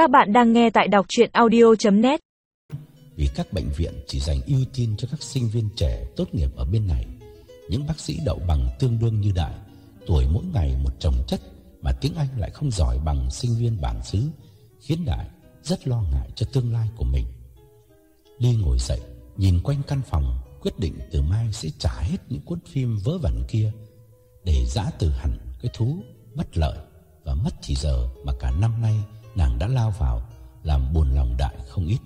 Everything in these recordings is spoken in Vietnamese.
Các bạn đang nghe tại đọc chuyện audio.net Vì các bệnh viện chỉ dành ưu tiên cho các sinh viên trẻ tốt nghiệp ở bên này, Những bác sĩ đậu bằng tương đương như Đại, Tuổi mỗi ngày một chồng chất Mà tiếng Anh lại không giỏi bằng sinh viên bản xứ, Khiến Đại rất lo ngại cho tương lai của mình. Ly ngồi dậy, Nhìn quanh căn phòng, Quyết định từ mai sẽ trả hết những cuốn phim vớ vẩn kia Để giã từ hẳn cái thú bất lợi Và mất chỉ giờ mà cả năm nay nàng đã lao vào làm buồn lòng Đại không ít.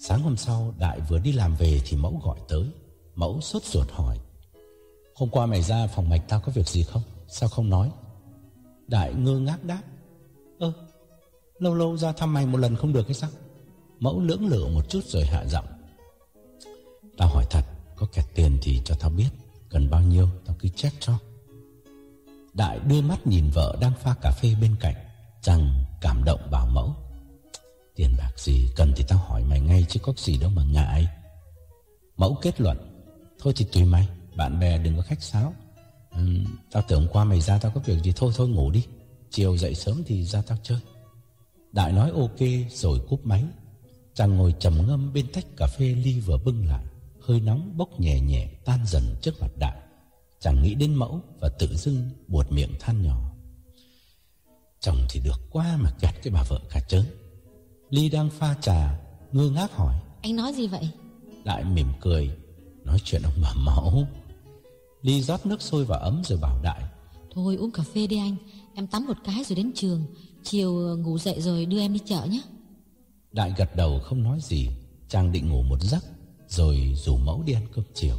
Sáng hôm sau Đại vừa đi làm về thì mẫu gọi tới. Mẫu sốt ruột hỏi. Hôm qua mày ra phòng mạch tao có việc gì không? Sao không nói? Đại ngơ ngác đáp. Ơ, lâu lâu ra thăm mày một lần không được hay sao? Mẫu lưỡng lự một chút rồi hạ giọng. Tao hỏi thật, có kẹt tiền thì cho tao biết. Cần bao nhiêu tao cứ check cho. Đại đưa mắt nhìn vợ đang pha cà phê bên cạnh. Chàng cảm động bảo mẫu? Tiền bạc gì cần thì tao hỏi mày ngay chứ có gì đâu mà ngại. Mẫu kết luận Thôi thì tùy mày Bạn bè đừng có khách sáo. Ừ, Tao tưởng qua mày ra tao có việc gì Thôi thôi ngủ đi. Chiều dậy sớm thì ra tao chơi. Đại nói ok rồi cúp máy. Chàng ngồi trầm ngâm bên tách cà phê ly vừa bưng lại. Hơi nóng bốc nhẹ nhẹ tan dần trước mặt đại. Chàng nghĩ đến mẫu và tự dưng buột miệng than nhỏ. Chồng thì được quá mà gạt cái bà vợ cả trớn Ly đang pha trà Ngơ ngác hỏi. Anh nói gì vậy? Đại mỉm cười Nói chuyện ông bà mẫu. Ly rót nước sôi vào ấm rồi bảo Đại. Thôi uống cà phê đi anh Em tắm một cái rồi đến trường. Chiều ngủ dậy rồi đưa em đi chợ nhé. Đại gật đầu không nói gì Chàng định ngủ một giấc Rồi rủ mẫu đi ăn cơm chiều.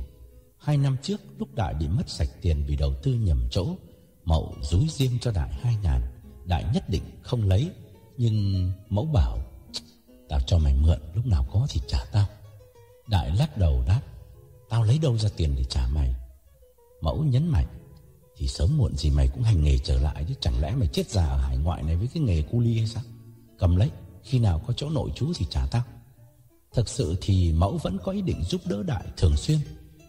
Hai năm trước lúc Đại bị mất sạch tiền Vì đầu tư nhầm chỗ Mậu rúi riêng cho Đại hai ngàn Đại nhất định không lấy. Nhưng mẫu bảo, Tao cho mày mượn, lúc nào có thì trả tao. Đại lắc đầu đáp, Tao lấy đâu ra tiền để trả mày? Mẫu nhấn mạnh, Thì sớm muộn gì mày cũng hành nghề trở lại Chứ, chẳng lẽ mày chết già ở hải ngoại này Với cái nghề cu ly hay sao? Cầm lấy, khi nào có chỗ nội chú thì trả tao. Thực sự thì mẫu vẫn có ý định giúp đỡ Đại thường xuyên,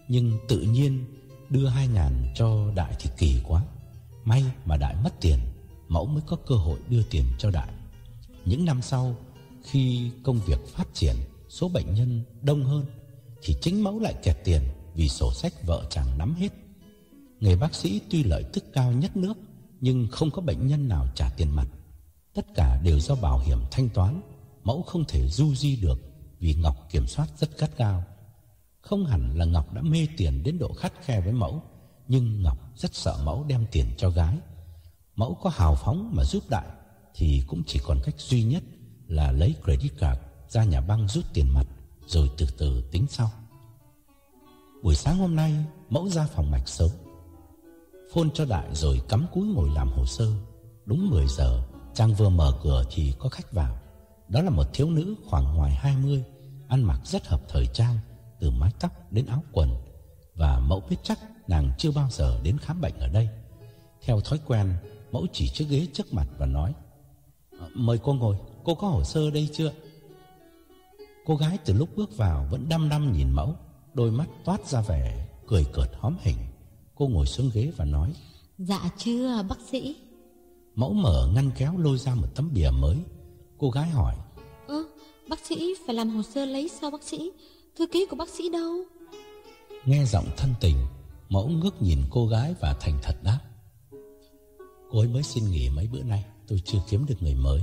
Nhưng tự nhiên đưa hai ngàn cho Đại thì kỳ quá. May mà Đại mất tiền Mẫu mới có cơ hội đưa tiền cho Đại. Những năm sau, Khi công việc phát triển, Số bệnh nhân đông hơn, Thì chính Mẫu lại kẹt tiền Vì sổ sách vợ chàng nắm hết. Người bác sĩ tuy lợi tức cao nhất nước, Nhưng không có bệnh nhân nào trả tiền mặt. Tất cả đều do bảo hiểm thanh toán, Mẫu không thể du di được Vì Ngọc kiểm soát rất gắt cao Không hẳn là Ngọc đã mê tiền đến độ khắt khe với Mẫu, Nhưng Ngọc rất sợ Mẫu đem tiền cho gái. Mẫu có hào phóng mà giúp Đại, Thì cũng chỉ còn cách duy nhất Là lấy credit card ra nhà băng rút tiền mặt, Rồi từ từ tính sau. Buổi sáng hôm nay, Mẫu ra phòng mạch sớm Phôn cho Đại rồi cắm cúi ngồi làm hồ sơ. Đúng 10 giờ, Trang vừa mở cửa thì có khách vào. Đó là một thiếu nữ khoảng ngoài 20 Ăn mặc rất hợp thời trang, Từ mái tóc đến áo quần. Và mẫu biết chắc nàng chưa bao giờ đến khám bệnh ở đây. Theo thói quen Mẫu chỉ chiếc ghế trước mặt và nói Mời cô ngồi. Cô có hồ sơ đây chưa? Cô gái từ lúc bước vào Vẫn đăm đăm nhìn mẫu Đôi mắt toát ra vẻ cười cợt hóm hình Cô ngồi xuống ghế và nói Dạ chưa bác sĩ. Mẫu mở ngăn kéo lôi ra một tấm bìa mới. Cô gái hỏi Ơ bác sĩ phải làm hồ sơ lấy sao bác sĩ? Thư ký của bác sĩ đâu? Nghe giọng thân tình Mẫu ngước nhìn cô gái và thành thật đáp Cô ấy mới xin nghỉ mấy bữa nay Tôi chưa kiếm được người mới.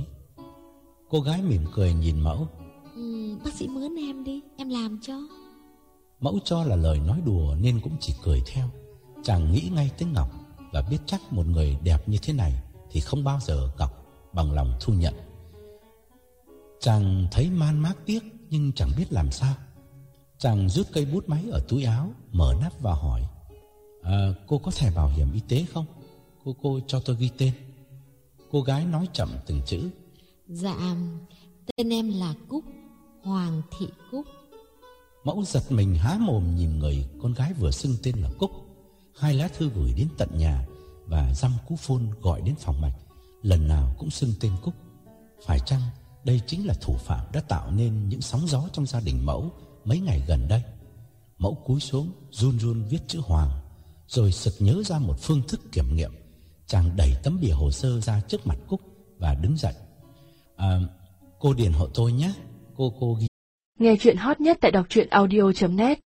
Cô gái mỉm cười nhìn mẫu. Ừ, Bác sĩ mướn em đi Em làm cho. Mẫu cho là lời nói đùa Nên cũng chỉ cười theo. Chàng nghĩ ngay tới Ngọc Và biết chắc một người đẹp như thế này Thì không bao giờ Ngọc bằng lòng thu nhận. Chàng thấy man mác tiếc Nhưng chẳng biết làm sao. Chàng rút cây bút máy ở túi áo Mở nắp và hỏi à, Cô có thẻ bảo hiểm y tế không Cô cô cho tôi ghi tên. Cô gái nói chậm từng chữ. Dạ Tên em là Cúc Hoàng Thị Cúc. Mẫu giật mình há mồm nhìn người Con gái vừa xưng tên là Cúc. Hai lá thư gửi đến tận nhà Và dăm cú phôn gọi đến phòng mạch. Lần nào cũng xưng tên Cúc. Phải chăng đây chính là thủ phạm Đã tạo nên những sóng gió trong gia đình mẫu Mấy ngày gần đây? Mẫu cúi xuống run run viết chữ Hoàng Rồi sực nhớ ra một phương thức kiểm nghiệm Chàng đẩy tấm bìa hồ sơ ra trước mặt Cúc Và đứng dậy À, cô điền hộ tôi nhé. Cô cô ghi Nghe chuyện hot nhất tại đọc truyện audio.net